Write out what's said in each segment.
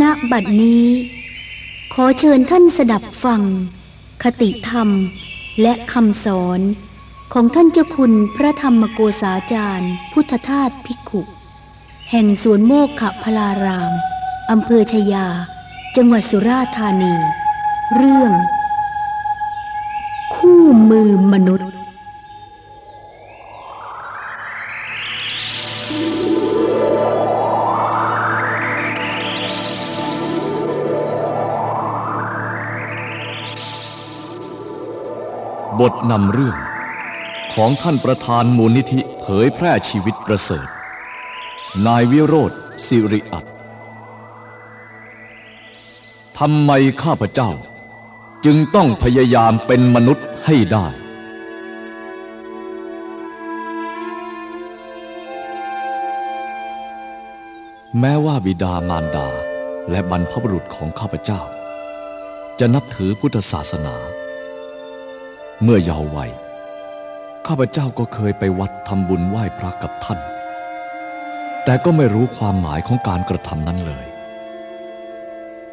ณบัดนี้ ขอเชิญท่านสดับฟัง คติธรรมและคำสอนของท่านเจ้าคุณพระธรรมโกษาจารย์ พุทธทาสภิกขุ แห่งสวนโมกขพลารามอำเภอชยา จังหวัดสุราษฎร์ธานี เรื่อง คู่มือมนุษย์ บทนำเรื่อง ของท่านประธานมูลนิธิเผยแพร่ชีวิตประเสริฐ นายวิโรธสิริอัตทำไมข้าพเจ้า จึงต้องพยายามเป็นมนุษย์ให้ได้แม้ว่าบิดามารดาและบรรพบุรุษของข้าพเจ้า จะนับถือพุทธศาสนา เมื่อเยาว์วัยข้าพเจ้าก็เคยไปวัดทำบุญไหว้พระกับท่าน แต่ก็ไม่รู้ความหมายของการกระทำนั้นเลย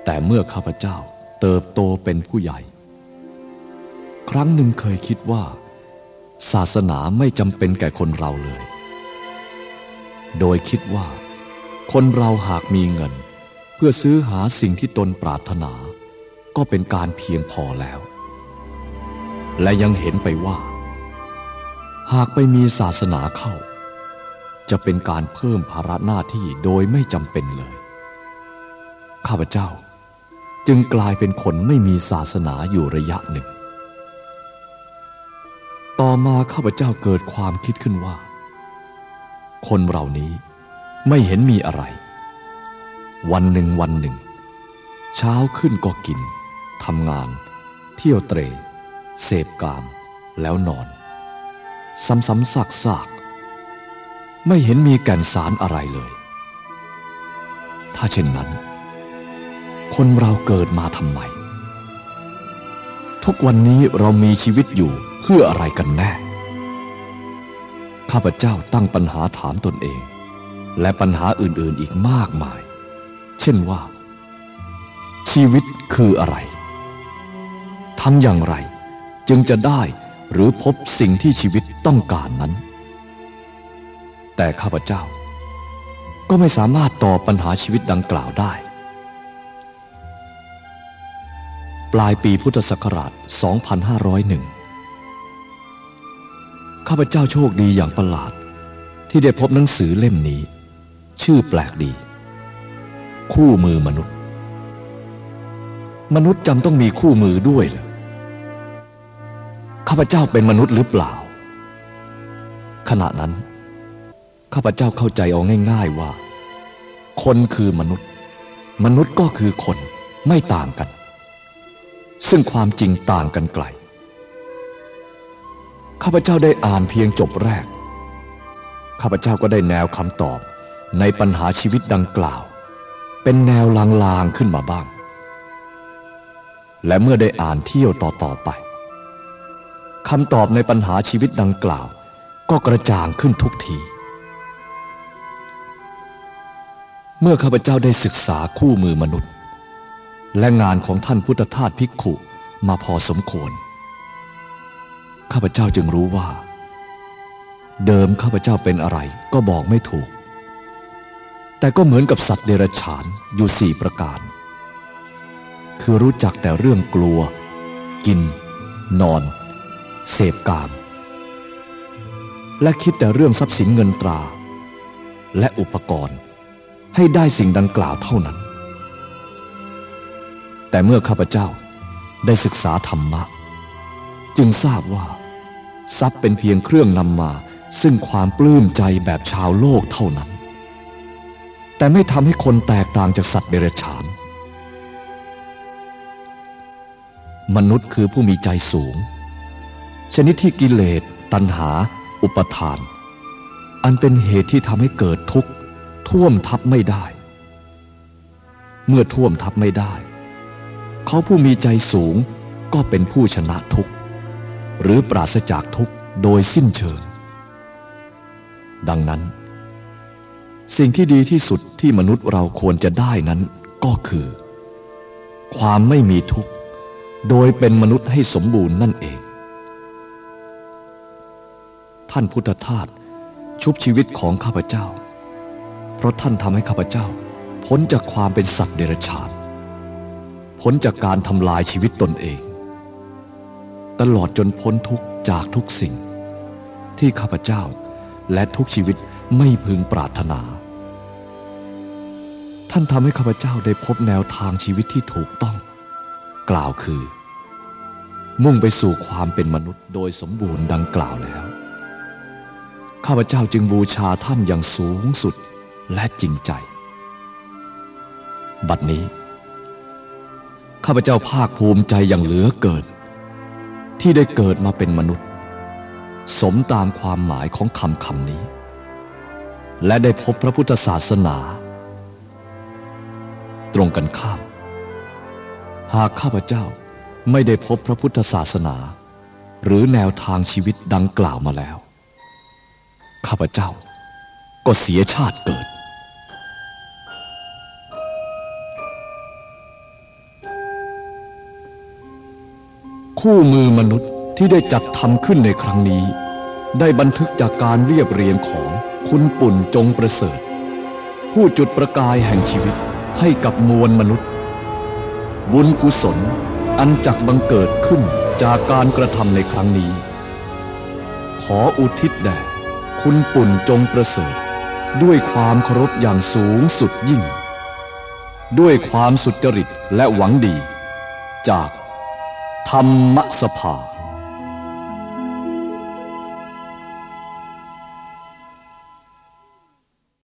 แต่เมื่อข้าพเจ้าเติบโตเป็นผู้ใหญ่ ครั้งหนึ่งเคยคิดว่า ศาสนาไม่จำเป็นแก่คนเราเลย โดยคิดว่า คนเราหากมีเงิน เพื่อซื้อหาสิ่งที่ตนปรารถนา ก็เป็นการเพียงพอแล้ว และยังเห็นไปว่า หากไปมีศาสนาเข้า จะเป็นการเพิ่มภาระหน้าที่โดยไม่จำเป็นเลย ข้าพเจ้าจึงกลายเป็นคนไม่มีศาสนาอยู่ระยะหนึ่ง ต่อมาข้าพเจ้าเกิดความคิดขึ้นว่า คนเรานี้ไม่เห็นมีอะไร วันหนึ่งวันหนึ่ง เช้าขึ้นก็กินทำงาน เที่ยวเตร เสพกามแล้วนอน ซ้ำๆซากๆ ไม่เห็นมีแก่นสารอะไรเลย ถ้าเช่นนั้น คนเราเกิดมาทำไม ทุกวันนี้เรามีชีวิตอยู่เพื่ออะไรกันแน่ ข้าพเจ้าตั้งปัญหาถามตนเอง และปัญหาอื่นๆอีกมากมาย เช่นว่า ชีวิตคืออะไรทำอย่างไร จึงจะได้หรือพบสิ่งที่ชีวิตต้องการนั้น แต่ข้าพเจ้า ก็ไม่สามารถตอบปัญหาชีวิตดังกล่าวได้ ปลายปีพุทธศักราช 2501 ข้าพเจ้าโชคดีอย่างประหลาด ที่ได้พบหนังสือเล่มนี้ ชื่อแปลกดี คู่มือมนุษย์ มนุษย์จำต้องมีคู่มือด้วยเหรอ ข้าพเจ้าเป็นมนุษย์หรือเปล่า ขณะนั้น ข้าพเจ้าเข้าใจเอาง่าย ๆว่า คนคือมนุษย์ มนุษย์ก็คือคนไม่ต่างกัน ซึ่งความจริงต่างกันไกล ข้าพเจ้าได้อ่านเพียงจบแรก ข้าพเจ้าก็ได้แนวคำตอบในปัญหาชีวิตดังกล่าว เป็นแนวลางๆขึ้นมาบ้าง และเมื่อได้อ่านเที่ยวต่อๆไป คำตอบในปัญหาชีวิตดังกล่าว ก็กระจ่างขึ้นทุกที เมื่อข้าพเจ้าได้ศึกษาคู่มือมนุษย์ และงานของท่านพุทธทาสภิกขุมาพอสมควร ข้าพเจ้าจึงรู้ว่า เดิมข้าพเจ้าเป็นอะไรก็บอกไม่ถูก แต่ก็เหมือนกับสัตว์เดรัจฉานอยู่สี่ประการ คือรู้จักแต่เรื่องกลัว กิน นอน เสพกาม และคิดแต่เรื่องทรัพย์สินเงินตรา และอุปกรณ์ให้ได้สิ่งดังกล่าวเท่านั้น แต่เมื่อข้าพเจ้าได้ศึกษาธรรมะ จึงทราบว่า ทรัพย์เป็นเพียงเครื่องนำมาซึ่งความปลื้มใจแบบชาวโลกเท่านั้น แต่ไม่ทำให้คนแตกต่างจากสัตว์เดรัจฉาน มนุษย์คือผู้มีใจสูง ชนิดที่กิเลสตัณหา อุปทาน อันเป็นเหตุที่ทำให้เกิดทุกข์ ท่วมทับไม่ได้ เมื่อท่วมทับไม่ได้ เขาผู้มีใจสูงก็เป็นผู้ชนะทุกข์ หรือปราศจากทุกข์โดยสิ้นเชิง ดังนั้น สิ่งที่ดีที่สุดที่มนุษย์เราควรจะได้นั้นก็คือ ความไม่มีทุกข์ โดยเป็นมนุษย์ให้สมบูรณ์นั่นเอง ท่านพุทธทาสชุบชีวิตของข้าพเจ้า เพราะท่านทำให้ข้าพเจ้า พ้นจากความเป็นสัตว์เดรัจฉานพ้นจากการทำลายชีวิตตนเอง ตลอดจนพ้นทุกจากทุกสิ่ง ที่ข้าพเจ้าและทุกชีวิตไม่พึงปรารถนา ท่านทำให้ข้าพเจ้าได้พบแนวทางชีวิตที่ถูกต้อง กล่าวคือ มุ่งไปสู่ความเป็นมนุษย์โดยสมบูรณ์ดังกล่าวแล้ว ข้าพเจ้าจึงบูชาท่านอย่างสูงสุดและจริงใจ บัดนี้ ข้าพเจ้าภาคภูมิใจอย่างเหลือเกิน ที่ได้เกิดมาเป็นมนุษย์ สมตามความหมายของคำคำนี้ และได้พบพระพุทธศาสนา ตรงกันข้าม หากข้าพเจ้าไม่ได้พบพระพุทธศาสนา หรือแนวทางชีวิตดังกล่าวมาแล้ว ข้าพเจ้า ก็เสียชาติเกิด คู่มือมนุษย์ที่ได้จัดทำขึ้นในครั้งนี้ ได้บันทึกจากการเรียบเรียงของคุณปุ่นจงประเสริฐ ผู้จุดประกายแห่งชีวิตให้กับมวลมนุษย์ บุญกุศลอันจักบังเกิดขึ้นจากการกระทำในครั้งนี้ ขออุทิศแด่ คุณปุ่นจงประเสริฐ ด้วยความเคารพอย่างสูงสุดยิ่ง ด้วยความสุจริตและหวังดี จากธรรมสภา